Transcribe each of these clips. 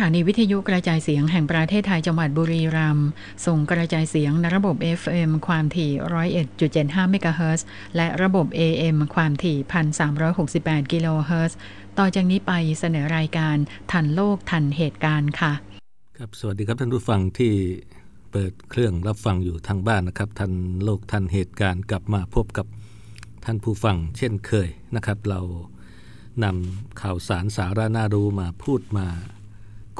ถานีวิทยุกระจายเสียงแห่งประเทศไทยจังหวัดบุรีรัมย์ส่งกระจายเสียงในระบบ FM ความถี่ 101.75 เมกะเฮิรตซ์และระบบ AM ความถี่ 1,368 กิโลเฮิรตซ์ต่อจากนี้ไปเสนอรายการทันโลกทันเหตุการณ์ค่ะ ครับ สวัสดีครับท่านผู้ฟังที่เปิดเครื่องรับฟังอยู่ทางบ้านนะครับ ทันโลกทันเหตุการณ์กลับมาพบกับท่านผู้ฟังเช่นเคยนะครับ เรานำข่าวสารสาระน่ารู้มาพูดมา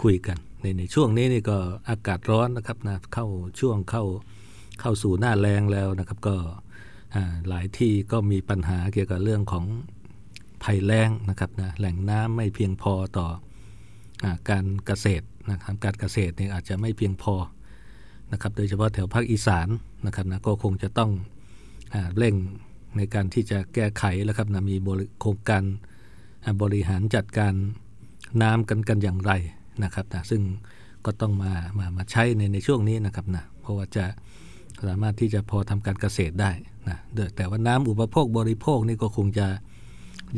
คุยกัน ในในช่วงนี้นี่ก็อากาศร้อนนะครับนะเข้าช่วงเข้าเข้าสู่หน้าแรงแล้วนะครับ ก็หลายที่ก็มีปัญหาเกี่ยวกับเรื่องของภัยแล้งนะครับนะแหล่งน้ำไม่เพียงพอต่ออการเกษตรนะครับการเกษตรเนี่ยอาจจะไม่เพียงพอนะครับโดยเฉพาะแถวภาคอีสานนะครับนะก็คงจะต้องอเร่งในการที่จะแก้ไขแล้วครับนะมีโครงการบริหารจัดการน้ำกันกันอย่างไร นะครับนะซึ่งก็ต้องมามามาใช้ในในช่วงนี้นะครับนะเพราะว่าจะสามารถที่จะพอทำการเกษตรได้นะแต่ว่าน้ำอุปโภคบริโภคนี่ก็คงจะ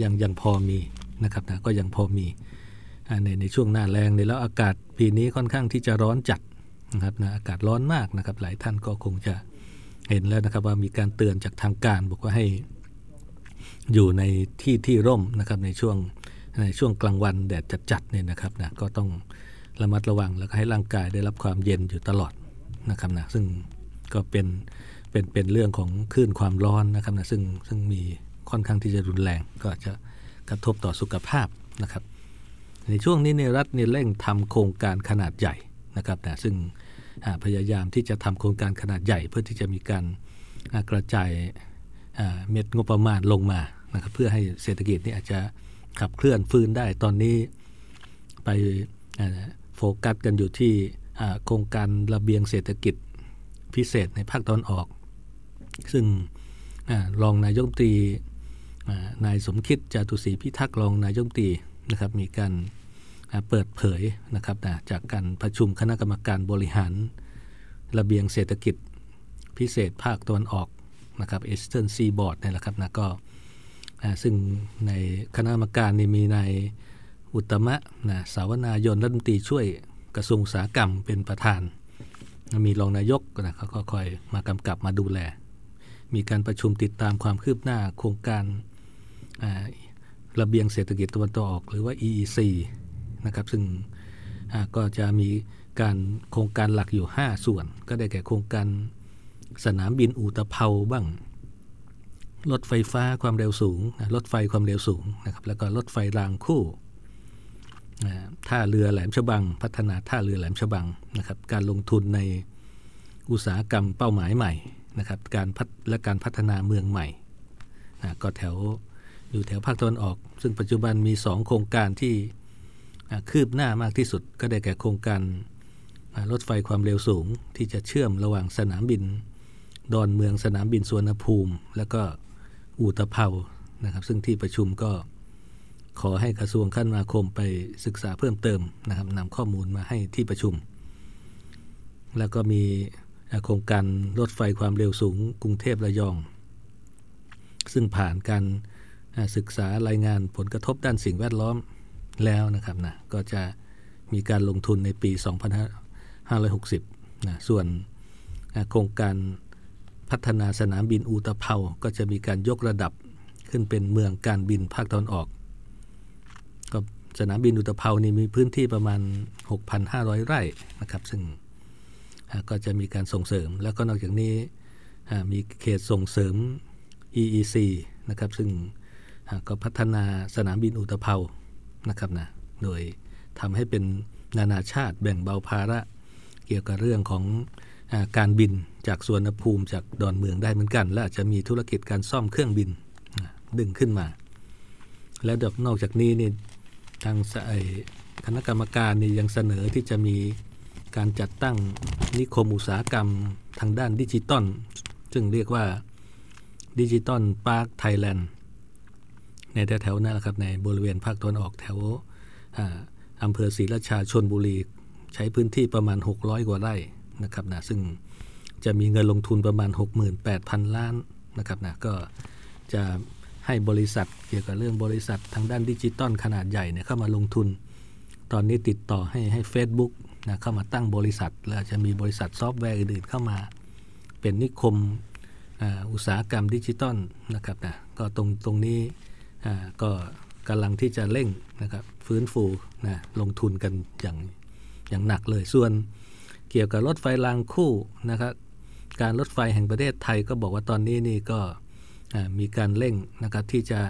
ยังยังพอมีนะครับนะก็ยังพอมีในในช่วงหน้าแรงในแล้วอากาศปีนี้ค่อนข้างที่จะร้อนจัดนะครับนะอากาศร้อนมากนะครับ หลายท่านก็คงจะเห็นแล้วนะครับว่ามีการเตือนจากทางการบอกว่าให้อยู่ในที่ที่ร่มนะครับในช่วง ในช่วงกลางวันแดดจัดๆเนี่ยนะครับนะก็ต้องระมัดระวังแล้วก็ให้ร่างกายได้รับความเย็นอยู่ตลอดนะครับนะซึ่งก็เป็นเป็นเป็นเรื่องของคลื่นความร้อนนะครับนะซึ่งซึ่งมีค่อนข้างที่จะรุนแรงก็จะกระทบต่อสุขภาพนะครับ ในช่วงนี้ในรัฐเนี่ยเร่งทำโครงการขนาดใหญ่นะครับนะซึ่งพยายามที่จะทำโครงการขนาดใหญ่ เพื่อที่จะมีการกระจายเม็ดงบประมาณลงมานะครับเพื่อให้เศรษฐกิจนี่อาจจะ ขับเคลื่อนฟื้นได้ตอนนี้ไปโฟกัสกันอยู่ที่โครงการระเบียงเศรษฐกิจพิเศษในภาคตอนออก ซึ่งรองนายกตรีนายสมคิดจาตุศรีพิทักษ์รองนายกรัฐมนตรีนะครับมีการเปิดเผยนะครับจากการประชุมคณะกรรมการบริหาร ระเบียงเศรษฐกิจพิเศษภาคตะวันออกนะครับ Eastern Seaboard นี่แหละครับนะก็ ซึ่งในคณะกรรมการนี่มีนายอุตตมะนะสาวนายนรัฐมนตรีช่วยกระทรวงอุตสาหกรรมเป็นประธาน มีรองนายกนะเขาก็คอยมากำกับมาดูแล มีการประชุมติดตามความคืบหน้าโครงการระเบียงเศรษฐกิจตะวันตกออก หรือว่า EEC นะครับซึ่งก็จะมีการโครงการหลักอยู่ 5 ส่วน ก็ได้แก่โครงการสนามบินอูตะเภาบ้าง รถไฟฟ้าความเร็วสูง รถไฟความเร็วสูงนะครับแล้วก็รถไฟรางคู่ท่าเรือแหลมฉบัง พัฒนาท่าเรือแหลมฉบังนะครับการลงทุนในอุตสาหกรรมเป้าหมายใหม่นะครับการพัฒและการพัฒนาเมืองใหม่นะก็แถวอยู่แถวภาคตะวันออก ซึ่งปัจจุบันมี 2 โครงการที่คืบหน้ามากที่สุด ก็ได้แก่โครงการรถไฟความเร็วสูงที่จะเชื่อมระหว่างสนามบิน ดอนเมืองสนามบินสวนภูมิ แล้วก็ อูตะเภานะครับ ซึ่งที่ประชุมก็ขอให้กระทรวงคมนาคมไปศึกษาเพิ่มเติมนะครับนำข้อมูลมาให้ที่ประชุม แล้วก็มีโครงการรถไฟความเร็วสูงกรุงเทพระยอง ซึ่งผ่านการศึกษารายงานผลกระทบด้านสิ่งแวดล้อมแล้วนะครับนะก็จะมีการลงทุนในปี 2560นะส่วนโครงการ พัฒนาสนามบินอูตะเภาก็จะมีการยกระดับขึ้นเป็นเมืองการบินภาคตะวันออกก็สนามบินอุตภเปานี่มีพื้นที่ประมาณ 6,500 ไร่นะครับซึ่งก็จะมีการส่งเสริม แล้วก็นอกจากนี้มีเขตส่งเสริม EEC นะครับซึ่งก็พัฒนาสนามบินอุตภเปานะครับนะโดยทำให้เป็นนานาชาติแบ่งเบาภาระเกี่ยวกับเรื่องของ การบินจากสุวรรณภูมิจากดอนเมืองได้เหมือนกัน และอาจจะมีธุรกิจการซ่อมเครื่องบินดึงขึ้นมา และนอกจากนี้นี่ทางคณะกรรมการนี่ยังเสนอที่จะมีการจัดตั้งนิคมอุตสาหกรรมทางด้านดิจิตอลซึ่งเรียกว่า Digital Park Thailand ในแถวๆนั้นแหละครับในบริเวณภาคตะวันออกแถวอำเภอศรีราชาชนบุรี ใช้พื้นที่ประมาณ 600 กว่าไร่ นะครับนะซึ่งจะมีเงินลงทุนประมาณ 68,000 ล้านนะครับนะก็จะให้บริษัทเกี่ยวกับเรื่องบริษัททางด้านดิจิตอลขนาดใหญ่เนี่ยเข้ามาลงทุน ตอนนี้ติดต่อให้ให้ Facebook นะเข้ามาตั้งบริษัท แล้วจะมีบริษัทซอฟต์แวร์อื่นๆเข้ามา เป็นนิคมอุตสาหกรรมดิจิตอลนะครับนะก็ตรงตรงนี้ก็กำลังที่จะเร่งนะครับฟื้นฟูนะลงทุนกันอย่างอย่างหนักเลยส่วน เกี่ยวกับรถไฟรางคู่นะครับการรถไฟแห่งประเทศไทยก็บอกว่าตอนนี้นี่ก็มีการเร่งนะครับที่จะ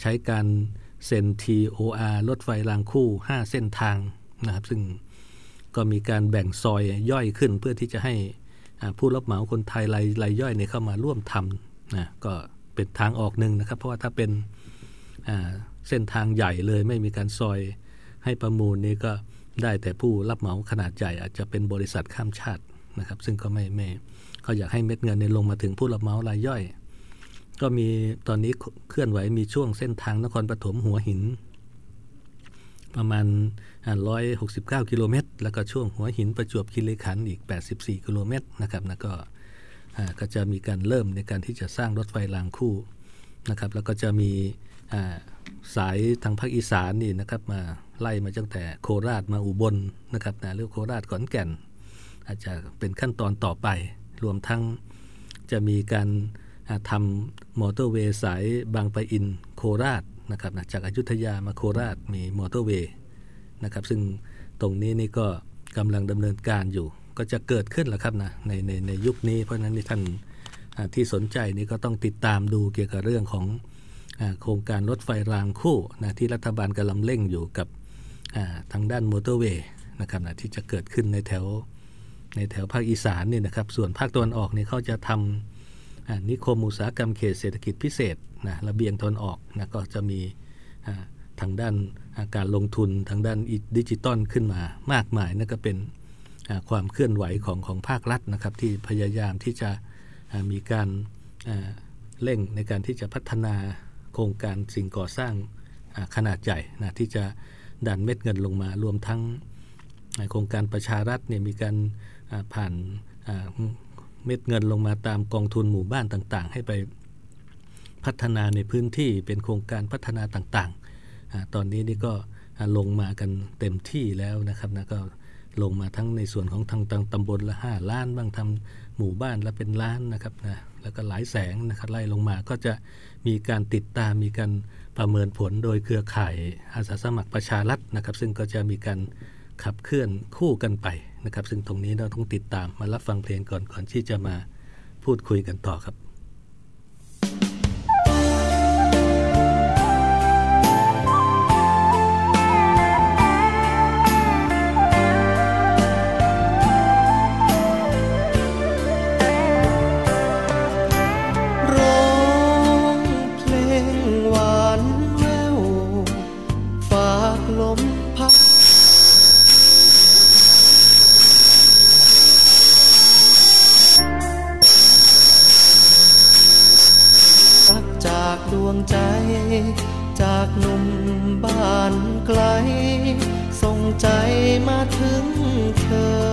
ใช้การเซ็น TOR รถไฟรางคู่ 5 เส้นทางนะครับซึ่งก็มีการแบ่งซอยย่อยขึ้นเพื่อที่จะให้ผู้รับเหมาคนไทยรายรายย่อยเนี่ยเข้ามาร่วมทำนะก็เป็นทางออกหนึ่งนะครับ เพราะว่าถ้าเป็นเส้นทางใหญ่เลยไม่มีการซอยให้ประมูลนี้ก็ ได้แต่ผู้รับเหมาขนาดใหญ่อาจจะเป็นบริษัทข้ามชาตินะครับ ซึ่งก็ไม่ไม่เขาอยากให้เม็ดเงินในลงมาถึงผู้รับเหมารายย่อย ก็มีตอนนี้เคลื่อนไหวมีช่วงเส้นทางนครปฐมหัวหิน ประมาณ 169 กิโลเมตร แล้วก็ช่วงหัวหินประจวบคีรีขันธ์อีก 84 กิโลเมตรนะครับนะก็ก็จะมีการเริ่มในการที่จะสร้างรถไฟรางคู่นะครับ แล้วก็จะมีสายทางภาคอีสานนี่นะครับมา ไล่มาตั้งแต่โคราชมาอุบลนะครับนะเรื่อโคราชขอนแก่น อาจจะเป็นขั้นตอนต่อไป รวมทั้งจะมีการทำมอเตอร์เวย์สายบางปะอินโคราชนะครับนะจากอยุธยามาโคราชมีมอเตอร์เวย์นะครับซึ่งตรงนี้นี่ก็กำลังดำเนินการอยู่ ก็จะเกิดขึ้นแล้วครับนะในในในยุคนี้เพราะฉะนั้นท่านที่สนใจนี่ก็ต้องติดตามดูเกี่ยวกับเรื่องของโครงการรถไฟรางคู่นะที่รัฐบาลกำลังเร่งอยู่กับ ทางด้านมอเตอร์เวย์นะครับนะที่จะเกิดขึ้นในแถวในแถวภาคอีสานนี่นะครับส่วนภาคตะวันออกนี่เขาจะทำนิคมอุตสาหกรรมเขตเศรษฐกิจพิเศษนะระเบียงตะวันออกนะก็จะมีทางด้านการลงทุนทางด้านดิจิตอลขึ้นมามากมายนั่นก็เป็นความเคลื่อนไหวของของภาครัฐนะครับ ที่พยายามที่จะมีการเร่งในการที่จะพัฒนาโครงการสิ่งก่อสร้างขนาดใหญ่นะที่จะ ดันเม็ดเงินลงมา รวมทั้งโครงการประชารัฐเนี่ยมีการผ่านเม็ดเงินลงมาตามกองทุนหมู่บ้านต่างๆ ให้ไปพัฒนาในพื้นที่เป็นโครงการพัฒนาต่างๆ ตอนนี้นี่ก็ลงมากันเต็มที่แล้วนะครับนะก็ลงมาทั้งในส่วนของทางตังตำบลละ 5 ล้านบ้างทำหมู่บ้านละเป็นล้านนะครับนะแล้วก็หลายแสงนะครับไล่ลงมาก็จะมีการติดตามมีการ ประเมินผลโดยเครือข่ายอาสาสมัครประชารัฐนะครับ ซึ่งก็จะมีการขับเคลื่อนคู่กันไปนะครับ ซึ่งตรงนี้เราต้องติดตามมารับฟังเพลงก่อนก่อนที่จะมาพูดคุยกันต่อครับ จากหนุ่มบ้านไกล ส่งใจมาถึงเธอ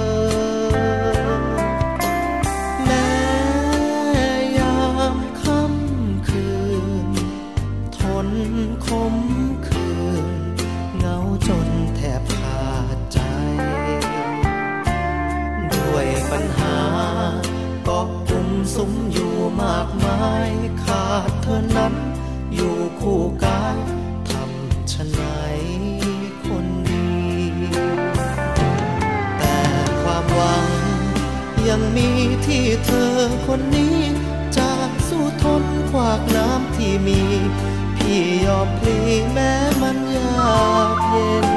แม้ยามค่ำคืน ทนคมคืน เงาจนแทบขาดใจ ด้วยปัญหาก็กุมสุมอยู่มากมายขาดเธอนั้นีที่เธอคนนี้จากสู้ทนขวากน้ำที่มี พี่ยอมพลีแม้มันยากเย็น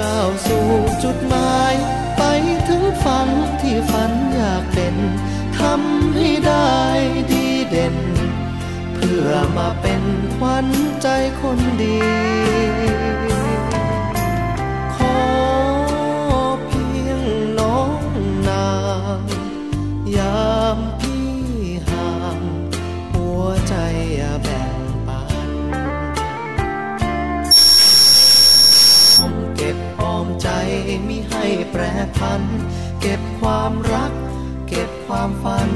ก้าวสู่จุดหมาย ไปถึงฝันที่ฝันอยากเป็นทำให้ได้ดีเด่น เพื่อมาเป็นขวัญใจคนดี มิให้แปรพัน เก็บความรัก เก็บความฝัน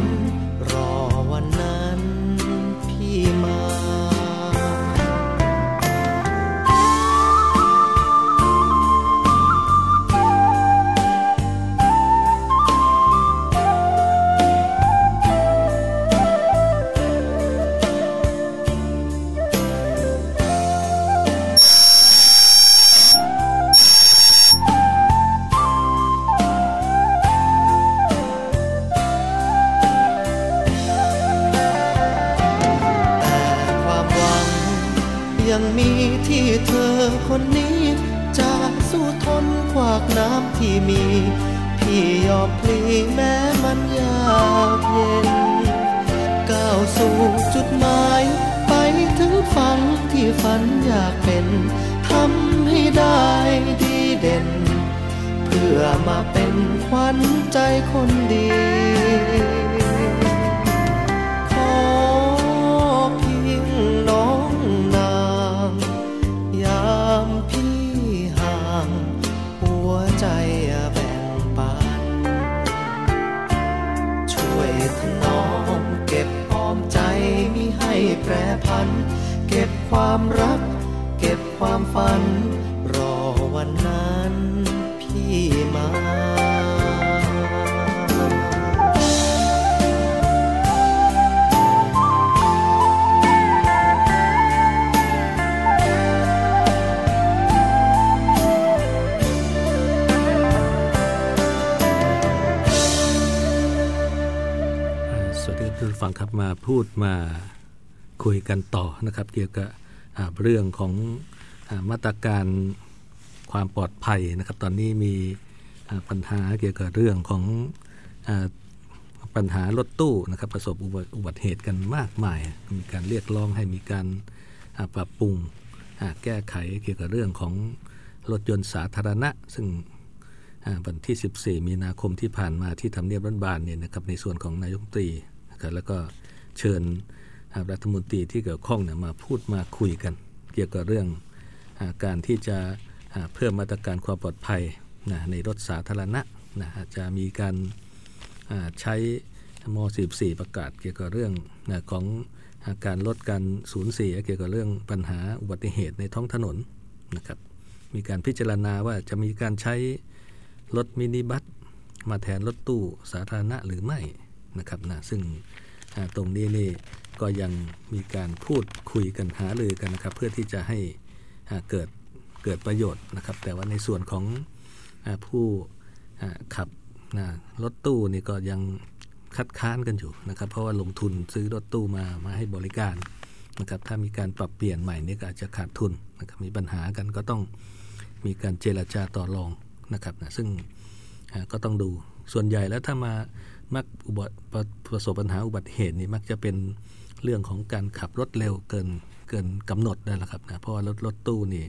มี พี่ยอมพลีแม้มันยากเย็น ก้าวสู่จุดหมาย ไปถึงฝันที่ฝันอยากเป็นทำให้ได้ดีเด่น เพื่อมาเป็นขวัญใจคนดีัน เก็บความรัก เก็บความฝัน รอวันนั้นพี่มาสวัสดีครับท่านฟังครับมาพูดมา คุยกันต่อนะครับ เกี่ยวกับเรื่องของอมาตรการความปลอดภัยนะครับ ตอนนี้มีปัญหาเกี่ยวกับเรื่องของอปัญหารถตู้นะครับประสบอุบัติเหตุกันมากมาย มีการเรียกร้องให้มีการปรับปรุงแก้ไขเกี่ยวกับเรื่องของรถยนต์สาธารณะ ซึ่งวันที่ 14 มีนาคมที่ผ่านมาที่ทำเนียบรัฐบาลเนี่ยนะครับในส่วนของนายกรัฐมนตรีนะครับแล้วก็เชิญ รัฐมนตรีที่เกี่ยวข้องเนี่ยมาพูดมาคุยกัน เกี่ยวกับเรื่องอการที่จะเพิ่มมาตรการความปลอดภัยนะในรถสาธารณะนะอาจจะมีการใช้ม14ประกาศเกี่ยวกับเรื่องนะของอาการลดการสูญเสีย เกี่ยวกับเรื่องปัญหาอุบัติเหตุในท้องถนนนะครับมีการพิจารณาว่าจะมีการใช้รถมินิบัสมาแทนรถตู้สาธารณะหรือไม่นะครับนะซึ่งตรงนี้นี่ ก็ยังมีการพูดคุยกันหารือกันนะครับ เพื่อที่จะให้เกิดเกิดประโยชน์นะครับ แต่ว่าในส่วนของอผู้ขับรถตู้นี่ก็ยังคัดค้านกันอยู่นะครับ เพราะว่าลงทุนซื้อรถตู้มามาให้บริการนะครับถ้ามีการปรับเปลี่ยนใหม่นี่ก็อาจจะขาดทุนนะครับมีปัญหากันก็ต้องมีการเจรจาต่อรองนะครับนะซึ่งก็ต้องดูส่วนใหญ่แล้วถ้ามามักอุบัติประสบปัญหาอุบัติเหตุนี่มักจะเป็น เรื่องของการขับรถเร็วเกินเกินกำหนดนั่นแหละครับนะเพราะว่ารถรถตู้นี่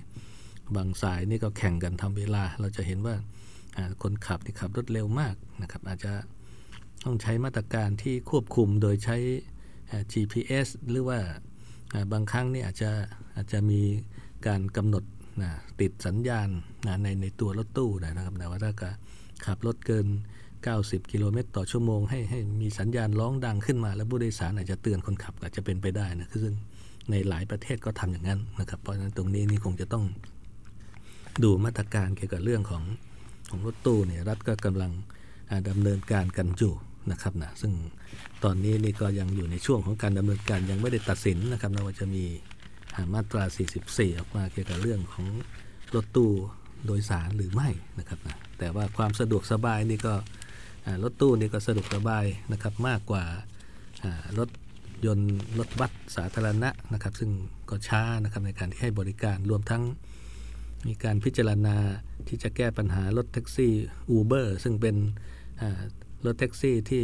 บางสายนี่ก็แข่งกันทำเวลา เราจะเห็นว่าคนขับนี่ขับรถเร็วมากนะครับ อาจจะต้องใช้มาตรการที่ควบคุมโดยใช้ GPS หรือว่าบางครั้งนี่อาจจะอาจจะมีการกำหนดนะติดสัญญาณนะในในตัวรถตู้นะครับแต่ว่าถ้าขับรถเกิน 90 กิโลเมตรต่อชั่วโมงให้ให้มีสัญญาณร้องดังขึ้นมา แล้วผู้โดยสารอาจจะเตือนคนขับอาจจะเป็นไปได้นะคือซึ่งในหลายประเทศก็ทำอย่างนั้นนะครับเพราะฉะนั้นตรงนี้นี่คงจะต้องดูมาตรการเกี่ยวกับเรื่องของของรถตู้เนี่ยรัฐก็กำลังอ่าดำเนินการกันอยู่นะครับนะซึ่งตอนนี้นี่ก็ยังอยู่ในช่วงของการดำเนินการยังไม่ได้ตัดสินนะครับนะว่าจะมีอ่ามาตรา 44 ออกมาเกี่ยวกับเรื่องของรถตู้โดยสารหรือไม่นะครับนะแต่ว่าความสะดวกสบายนี่ก็ รถตู้นี่ก็สะดวกสบายนะครับมากกว่ารถยนต์รถบัสสาธารณะนะครับ ซึ่งก็ช้านะครับในการที่ให้บริการรวมทั้งมีการพิจารณาที่จะแก้ปัญหารถแท็กซี่ Uber ซึ่งเป็นรถแท็กซี่ที่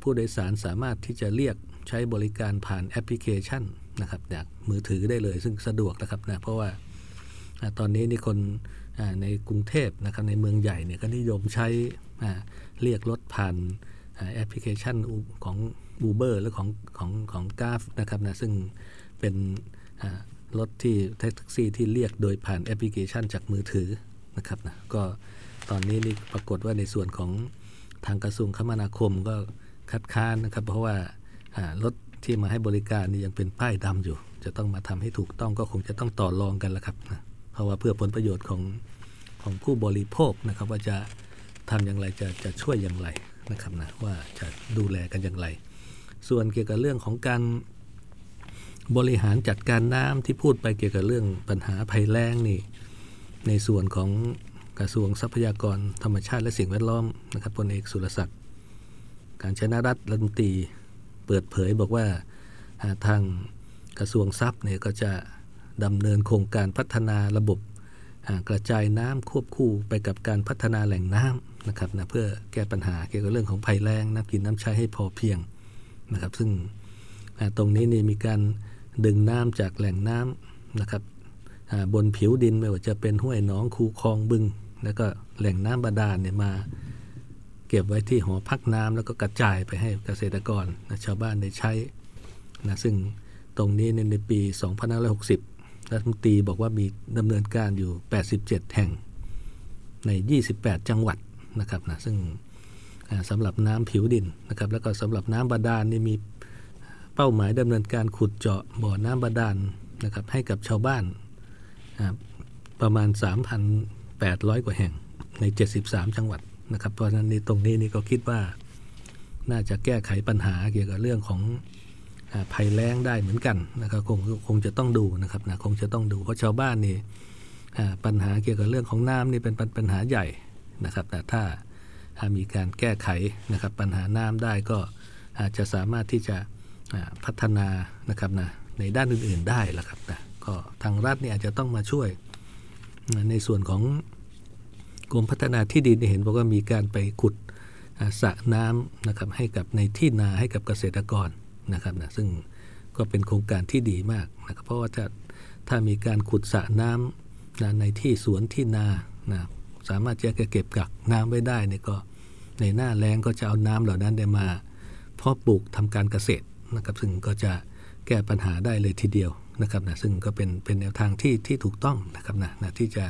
ผู้โดยสารสามารถที่จะเรียกใช้บริการผ่านแอปพลิเคชันนะครับจากมือถือได้เลย ซึ่งสะดวกนะครับนะเพราะว่าตอนนี้นี่คนในกรุงเทพนะครับในเมืองใหญ่เนี่ยก็นิยมใช้ เรียกรถผ่านแอปพลิเคชันของ Uber หรือของของของกราฟนะครับนะซึ่งเป็นรถที่แท็กซี่ที่เรียกโดยผ่านแอปพลิเคชันจากมือถือนะครับนะก็ตอนนี้นี่ปรากฏว่าในส่วนของทางกระทรวงคมนาคมก็คัดค้านนะครับ เพราะว่ารถที่มาให้บริการนี่ยังเป็นป้ายดำอยู่ จะต้องมาทำให้ถูกต้องก็คงจะต้องต่อรองกันละครับนะเพราะว่าเพื่อผลประโยชน์ของของผู้บริโภคนะครับว่าจะ ทำอย่างไรจะจะช่วยอย่างไรนะครับนะว่าจะดูแลกันอย่างไร ส่วนเกี่ยวกับเรื่องของการบริหารจัดการน้ำที่พูดไปเกี่ยวกับเรื่องปัญหาภัยแล้งนี่ในส่วนของกระทรวงทรัพยากรธรรมชาติและสิ่งแวดล้อมนะครับพลเอกสุรศักดิ์การชนะรัฐรัฐมนตรีเปิดเผยบอกว่าอ่าทางกระทรวงทรัพย์เนี่ยก็จะดำเนินโครงการพัฒนาระบบ กระจายน้ำควบคู่ไปกับการพัฒนาแหล่งน้ำนะครับนะเพื่อแก้ปัญหาเกี่ยวกับเรื่องของภัยแล้งน้ำกินน้ำใช้ให้พอเพียงนะครับ ซึ่งตรงนี้นี่มีการดึงน้ำจากแหล่งน้ำนะครับบนผิวดินไม่ว่าจะเป็นห้วยหนองคูคลองบึง แล้วก็แหล่งน้ำบาดาลเนี่ยมาเก็บไว้ที่หอพักน้ำแล้วก็กระจายไปให้เกษตรกรนะชาวบ้านได้ใช้นะซึ่งตรงนี้ในปี 2560 รัฐมนตรีบอกว่ามีดำเนินการอยู่ 87 แห่งใน 28 จังหวัดนะครับนะซึ่งสำหรับน้ำผิวดินนะครับแล้วก็สำหรับน้ำบาดาลนี่มีเป้าหมายดำเนินการขุดเจาะบ่อน้ำบาดาลนะครับให้กับชาวบ้านประมาณ 3,800 กว่าแห่งใน 73 จังหวัดนะครับเพราะฉะนั้นในตรงนี้นี่ก็คิดว่าน่าจะแก้ไขปัญหาเกี่ยวกับเรื่องของ ภัยแล้งได้เหมือนกันนะครับคงคงจะต้องดูนะครับนะคงจะต้องดูเพราะชาวบ้านนี่ปัญหาเกี่ยวกับเรื่องของน้ำนี่เป็นปัญหาใหญ่นะครับแต่ถ้ามีการแก้ไขนะครับปัญหาน้ำได้ก็อาจจะสามารถที่จะพัฒนานะครับนะในด้านอื่นๆได้ละครับนะก็ทางรัฐนี่อาจจะต้องมาช่วยในส่วนของกรมพัฒนาที่ดินเห็นบอกว่ามีการไปขุดสระน้ำนะครับให้กับในที่นาให้กับเกษตรกร นะครับนะซึ่งก็เป็นโครงการที่ดีมากนะครับเพราะว่าถ้าถ้ามีการขุดสระน้ำนะในที่สวนที่นานะสามารถจะเก็บกักน้ำไว้ได้เนี่ยก็ในหน้าแรงก็จะเอาน้ำเหล่านั้นได้มาเพาะปลูกทำการเกษตรนะครับซึ่งก็จะแก้ปัญหาได้เลยทีเดียวนะครับนะซึ่งก็เป็นเป็นแนวทางที่ที่ถูกต้องนะครับนะนะที่จะ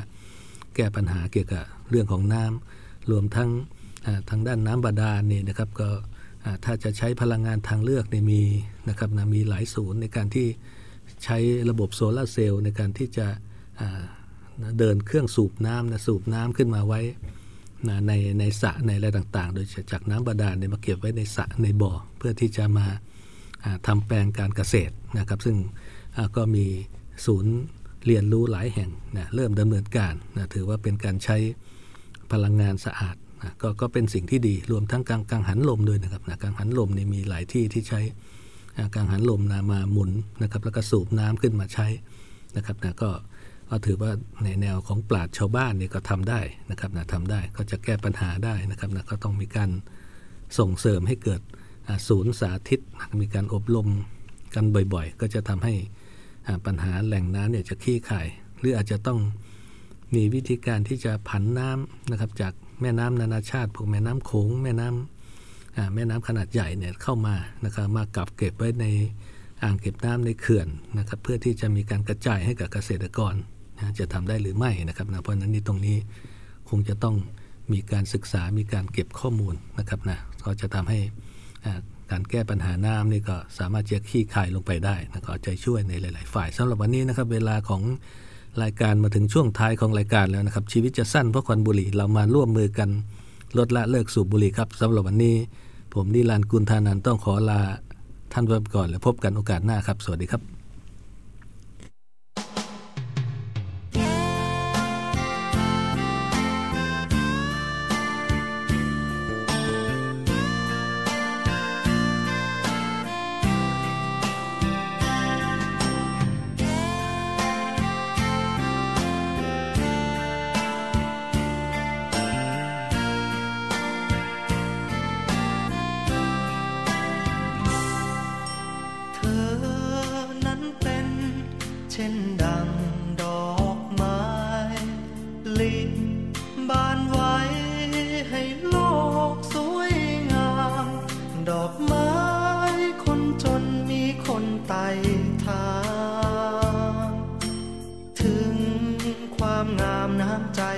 แก้ปัญหาเกี่ยวกับเรื่องของน้ำรวมทั้งทางด้านน้ำบาดาลนี่นะครับก็ ถ้าจะใช้พลังงานทางเลือกเนี่ยมีนะครับนะมีหลายศูนย์ในการที่ใช้ระบบโซลาเซลล์ในการที่จะเดินเครื่องสูบน้ำนะสูบน้ำขึ้นมาไว้นะในในสระในอะไรต่างๆ โดยจากน้ำบาดาลเนี่ยมาเก็บไว้ในสระในบ่อ เพื่อที่จะมาทำแปลงการเกษตรนะครับ ซึ่งก็มีศูนย์เรียนรู้หลายแห่งนะเริ่มดำเนินการนะถือว่าเป็นการใช้พลังงานสะอาด กก็เป็นสิ่งที่ดีรวมทั้งกังกังหันลมด้วยนะครับนะกังหันลมนี่มีหลายที่ที่ใช้กังหันลมนะมาหมุนนะครับ แล้วก็สูบน้ำขึ้นมาใช้นะครับนะก็ก็ถือว่าในแนวของปราดชาวบ้านเนี่ยก็ทำได้นะครับนะทำได้ก็จะแก้ปัญหาได้นะครับนะก็ต้องมีการส่งเสริมให้เกิดศูนย์สาธิต มีการอบรมกันบ่อยๆ ก็จะทำให้ปัญหาแหล่งน้ำเนี่ยจะขี้ข่าย หรืออาจจะต้องมีวิธีการที่จะผันน้ำนะครับจาก แม่น้ำนานาชาติพวกแม่น้ำโขงแม่น้ำแม่น้ำขนาดใหญ่เนี่ยเข้ามานะครับมากับเก็บไว้ในอ่างเก็บน้ำในเขื่อนนะครับเพื่อที่จะมีการกระจายให้กับเกษตรกรนะจะทำได้หรือไม่นะครับนะเพราะนั้นนี่ตรงนี้คงจะต้องมีการศึกษามีการเก็บข้อมูลนะครับนะก็จะทำให้การแก้ปัญหาน้ำนี่ก็สามารถจะขี้คายลงไปได้นะขอใจช่วยในหลาย ๆ ฝ่ายสำหรับวันนี้นะครับเวลาของ รายการมาถึงช่วงท้ายของรายการแล้วนะครับ ชีวิตจะสั้นเพราะควันบุหรี่เรามาร่วมมือกัน ลดละเลิกสูบบุหรี่ครับสำหรับวันนี้ ผมนิรันดร์กุลธานันต้องขอลาท่านไว้ก่อนแล้วพบกันโอกาสหน้าครับ สวัสดีครับ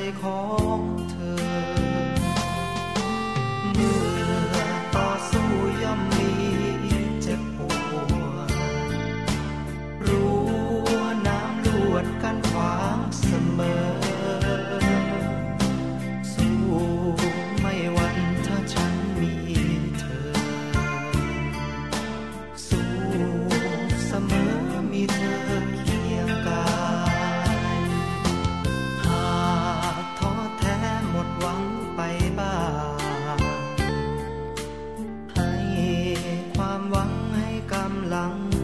take home. 甘冷。